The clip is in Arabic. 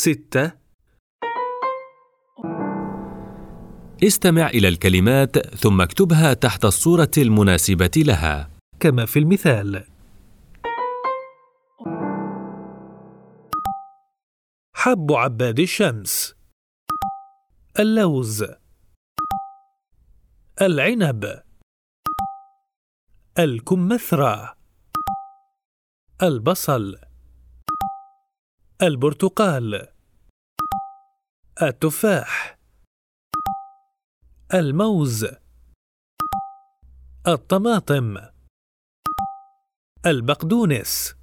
ستة. استمع إلى الكلمات ثم اكتبها تحت الصورة المناسبة لها. كما في المثال. حب عباد الشمس. اللوز. العنب. الكمثرى. البصل. البرتقال. التفاح. الموز. الطماطم. البقدونس.